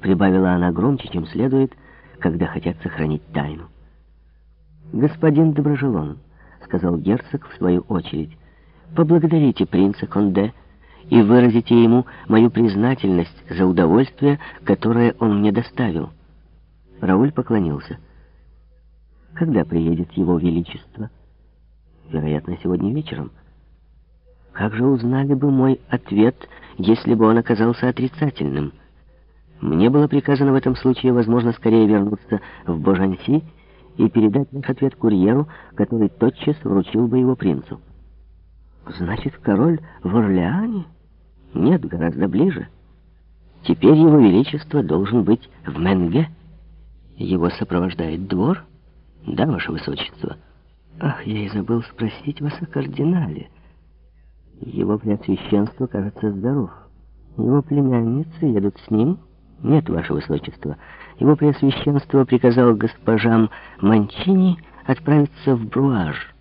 прибавила она громче, чем следует, когда хотят сохранить тайну. «Господин Доброжелон», — сказал герцог в свою очередь, — «поблагодарите принца Конде и выразите ему мою признательность за удовольствие, которое он мне доставил». Рауль поклонился. «Когда приедет его величество?» «Вероятно, сегодня вечером». «Как же узнали бы мой ответ, если бы он оказался отрицательным?» Мне было приказано в этом случае, возможно, скорее вернуться в Божанси и передать наш ответ курьеру, который тотчас вручил бы его принцу. Значит, король в Орлеане? Нет, гораздо ближе. Теперь его величество должен быть в Менге. Его сопровождает двор? Да, ваше высочество. Ах, я и забыл спросить вас о кардинале. Его преосвященство, кажется, здоров. Его племянницы едут с ним... «Нет, ваше высочество. Его преосвященство приказал госпожам Манчини отправиться в Бруаж.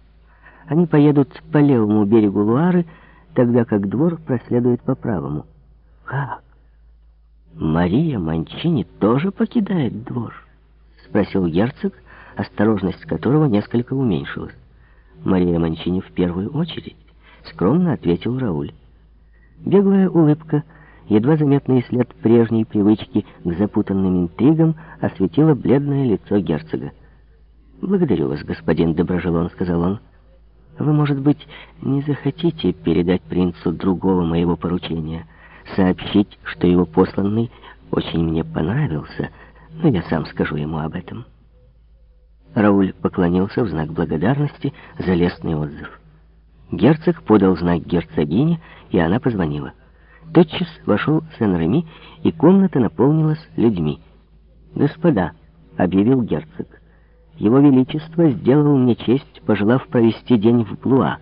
Они поедут по левому берегу Луары, тогда как двор проследует по правому». «Как? Мария Манчини тоже покидает двор?» — спросил герцог, осторожность которого несколько уменьшилась. «Мария Манчини в первую очередь», — скромно ответил Рауль. Беглая улыбка — едва заметный след прежней привычки к запутанным интригам осветило бледное лицо герцога. «Благодарю вас, господин Доброжелон», — сказал он. «Вы, может быть, не захотите передать принцу другого моего поручения, сообщить, что его посланный очень мне понравился, но я сам скажу ему об этом». Рауль поклонился в знак благодарности за лестный отзыв. Герцог подал знак герцогине, и она позвонила. Тотчас вошел Сен-Реми, и комната наполнилась людьми. «Господа», — объявил герцог, — «его величество сделал мне честь, пожелав провести день в Блуа.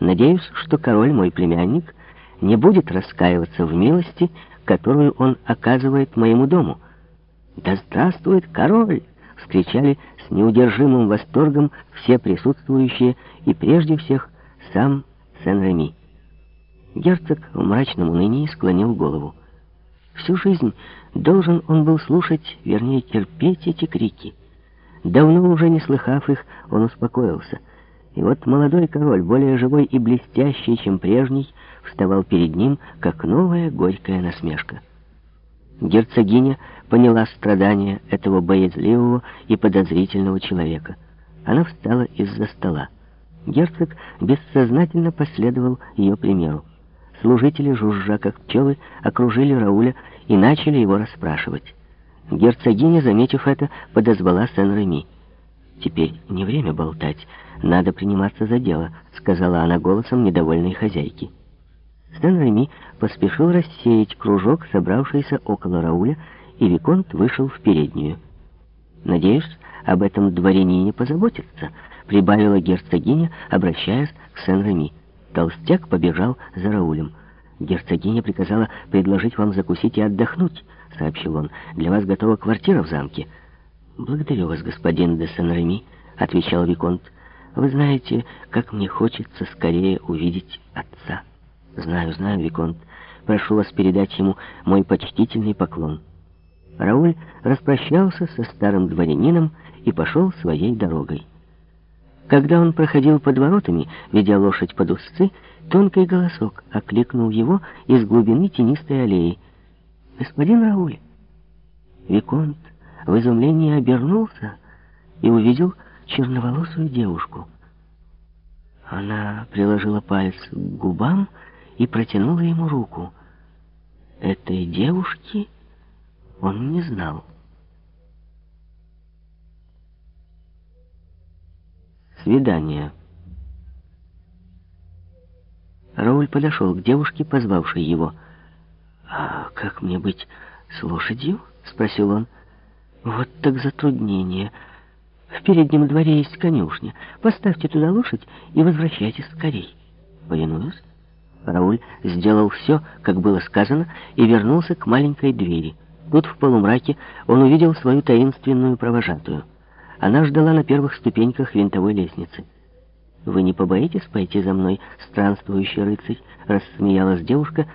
Надеюсь, что король, мой племянник, не будет раскаиваться в милости, которую он оказывает моему дому». «Да здравствует король!» — вскричали с неудержимым восторгом все присутствующие и прежде всех сам Сен-Реми. Герцог в мрачном унынии склонил голову. Всю жизнь должен он был слушать, вернее, терпеть эти крики. Давно уже не слыхав их, он успокоился. И вот молодой король, более живой и блестящий, чем прежний, вставал перед ним, как новая горькая насмешка. Герцогиня поняла страдания этого боязливого и подозрительного человека. Она встала из-за стола. Герцог бессознательно последовал ее примеру. Служители, жужжа как пчелы, окружили Рауля и начали его расспрашивать. Герцогиня, заметив это, подозвала Сен-Реми. «Теперь не время болтать, надо приниматься за дело», — сказала она голосом недовольной хозяйки. Сен-Реми поспешил рассеять кружок, собравшийся около Рауля, и Виконт вышел в переднюю. «Надеюсь, об этом дворянине позаботиться», — прибавила герцогиня, обращаясь к Сен-Реми. Толстяк побежал за Раулем. «Герцогиня приказала предложить вам закусить и отдохнуть», — сообщил он. «Для вас готова квартира в замке». «Благодарю вас, господин де Сен-Реми», — отвечал Виконт. «Вы знаете, как мне хочется скорее увидеть отца». «Знаю, знаю, Виконт. Прошу вас передать ему мой почтительный поклон». Рауль распрощался со старым дворянином и пошел своей дорогой. Когда он проходил под воротами, ведя лошадь под узцы, тонкий голосок окликнул его из глубины тенистой аллеи. «Господин Рауль!» Виконт в изумлении обернулся и увидел черноволосую девушку. Она приложила палец к губам и протянула ему руку. Этой девушки он не знал. Свидание. Рауль подошел к девушке, позвавшей его. «А как мне быть с лошадью?» — спросил он. «Вот так затруднение. В переднем дворе есть конюшня. Поставьте туда лошадь и возвращайтесь скорей». «Повинуюсь». Рауль сделал все, как было сказано, и вернулся к маленькой двери. Тут в полумраке он увидел свою таинственную провожатую. Она ждала на первых ступеньках винтовой лестницы. «Вы не побоитесь пойти за мной, странствующий рыцарь?» — рассмеялась девушка,